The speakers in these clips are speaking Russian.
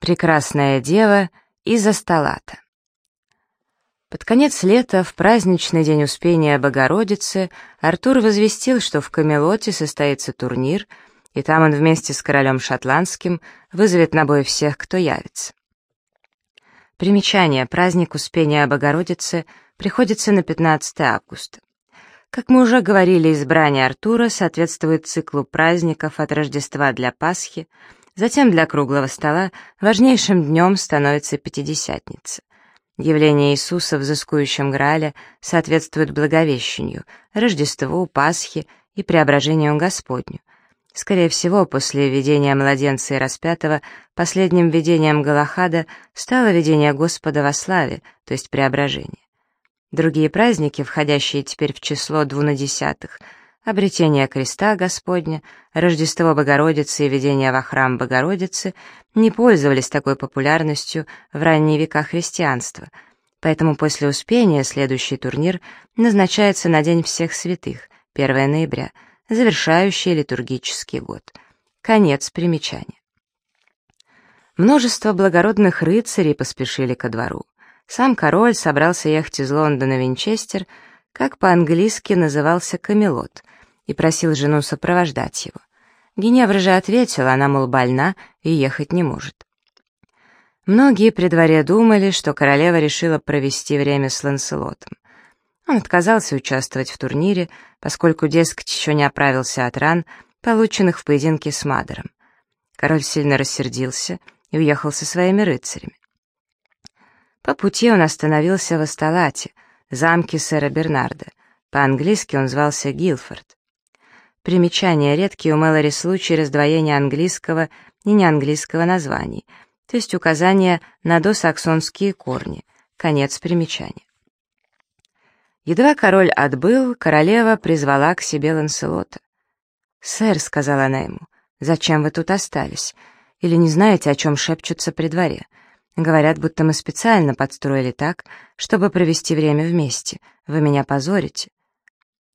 Прекрасная дева из Асталата. Под конец лета, в праздничный день Успения Богородицы, Артур возвестил, что в Камелоте состоится турнир, и там он вместе с королем шотландским вызовет на бой всех, кто явится. Примечание. Праздник Успения Богородицы приходится на 15 августа. Как мы уже говорили, избрание Артура соответствует циклу праздников от Рождества для Пасхи, Затем для круглого стола важнейшим днем становится Пятидесятница. Явление Иисуса в заскующем Граале соответствует Благовещению, Рождеству, Пасхе и Преображению Господню. Скорее всего, после видения младенца и распятого, последним видением Галахада стало видение Господа во славе, то есть преображение. Другие праздники, входящие теперь в число двунадесятых, обретение креста Господня, Рождество Богородицы и ведение во храм Богородицы не пользовались такой популярностью в ранние века христианства, поэтому после Успения следующий турнир назначается на День всех святых, 1 ноября, завершающий литургический год. Конец примечания. Множество благородных рыцарей поспешили ко двору. Сам король собрался ехать из Лондона в Винчестер, как по-английски назывался Камелот, и просил жену сопровождать его. Геневра же ответила, она, мол, больна и ехать не может. Многие при дворе думали, что королева решила провести время с Ланселотом. Он отказался участвовать в турнире, поскольку, дескать, еще не оправился от ран, полученных в поединке с Мадером. Король сильно рассердился и уехал со своими рыцарями. По пути он остановился в Асталате, замке сэра Бернарда. По-английски он звался Гилфорд. Примечание. Редкий у Мэлори случай раздвоения английского и неанглийского названий, то есть указание на досаксонские корни. Конец примечания. Едва король отбыл, королева призвала к себе Ланселота. «Сэр», — сказала она ему, — «зачем вы тут остались? Или не знаете, о чем шепчутся при дворе? Говорят, будто мы специально подстроили так, чтобы провести время вместе. Вы меня позорите».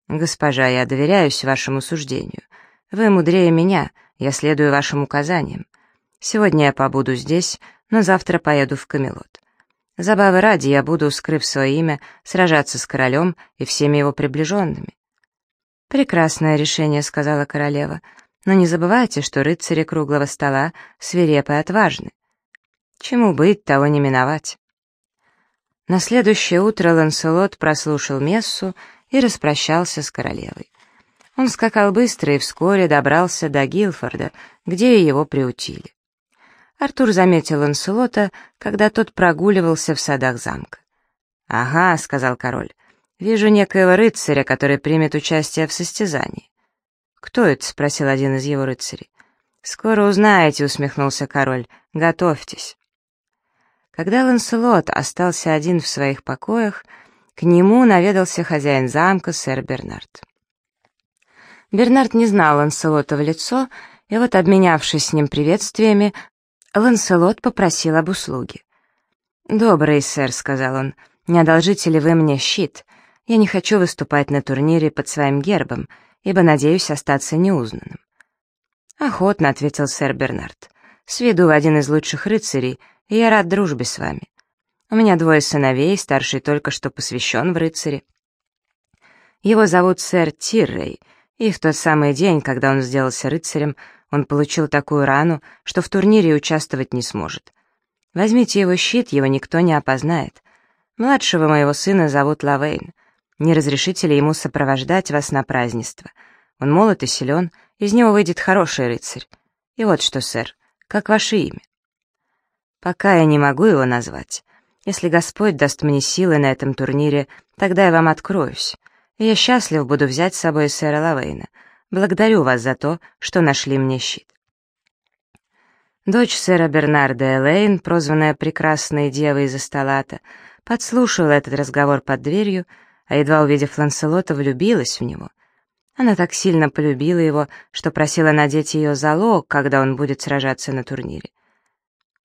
«Госпожа, я доверяюсь вашему суждению. Вы мудрее меня, я следую вашим указаниям. Сегодня я побуду здесь, но завтра поеду в Камелот. Забавы ради я буду, скрыв свое имя, сражаться с королем и всеми его приближенными». «Прекрасное решение», — сказала королева, «но не забывайте, что рыцари круглого стола свирепы и отважны. Чему быть, того не миновать». На следующее утро Ланселот прослушал мессу и распрощался с королевой. Он скакал быстро и вскоре добрался до Гилфорда, где его приутили. Артур заметил Ланселота, когда тот прогуливался в садах замка. «Ага», — сказал король, — «вижу некоего рыцаря, который примет участие в состязании». «Кто это?» — спросил один из его рыцарей. «Скоро узнаете», — усмехнулся король, — «готовьтесь». Когда Ланселот остался один в своих покоях, к нему наведался хозяин замка, сэр Бернард. Бернард не знал Ланселота в лицо, и вот, обменявшись с ним приветствиями, Ланселот попросил об услуге. «Добрый сэр», — сказал он, — «не одолжите ли вы мне щит? Я не хочу выступать на турнире под своим гербом, ибо надеюсь остаться неузнанным». «Охотно», — ответил сэр Бернард, — «с виду один из лучших рыцарей, я рад дружбе с вами. У меня двое сыновей, старший только что посвящен в рыцари. Его зовут сэр Тиррей, и в тот самый день, когда он сделался рыцарем, он получил такую рану, что в турнире участвовать не сможет. Возьмите его щит, его никто не опознает. Младшего моего сына зовут Лавейн. Не разрешите ли ему сопровождать вас на празднество? Он молод и силен, из него выйдет хороший рыцарь. И вот что, сэр, как ваше имя? Пока я не могу его назвать. Если Господь даст мне силы на этом турнире, тогда я вам откроюсь. И я счастлив буду взять с собой сэра Лавейна. Благодарю вас за то, что нашли мне щит. Дочь сэра Бернарда Элейн, прозванная прекрасной девой из Асталата, подслушивала этот разговор под дверью, а едва увидев Ланселота, влюбилась в него. Она так сильно полюбила его, что просила надеть ее залог, когда он будет сражаться на турнире.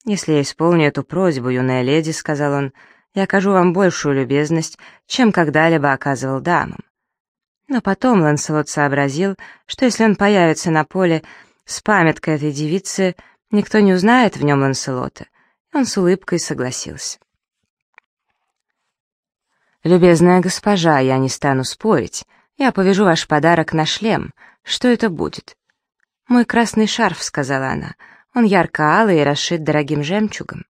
«Если я исполню эту просьбу, юная леди», — сказал он, — «я окажу вам большую любезность, чем когда-либо оказывал дамам». Но потом Ланселот сообразил, что если он появится на поле с памяткой этой девицы, Никто не узнает в нем Ланселота. Он с улыбкой согласился. «Любезная госпожа, я не стану спорить. Я повяжу ваш подарок на шлем. Что это будет?» «Мой красный шарф», — сказала она. «Он ярко-алый и расшит дорогим жемчугом».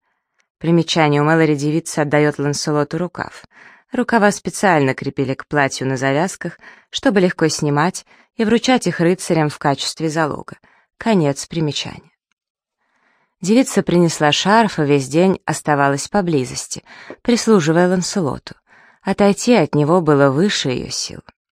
Примечание у Мэлори девица отдает Ланселоту рукав. Рукава специально крепили к платью на завязках, чтобы легко снимать и вручать их рыцарям в качестве залога. Конец примечания. Девица принесла шарф и весь день оставалась поблизости, прислуживая Ланселоту. Отойти от него было выше ее сил.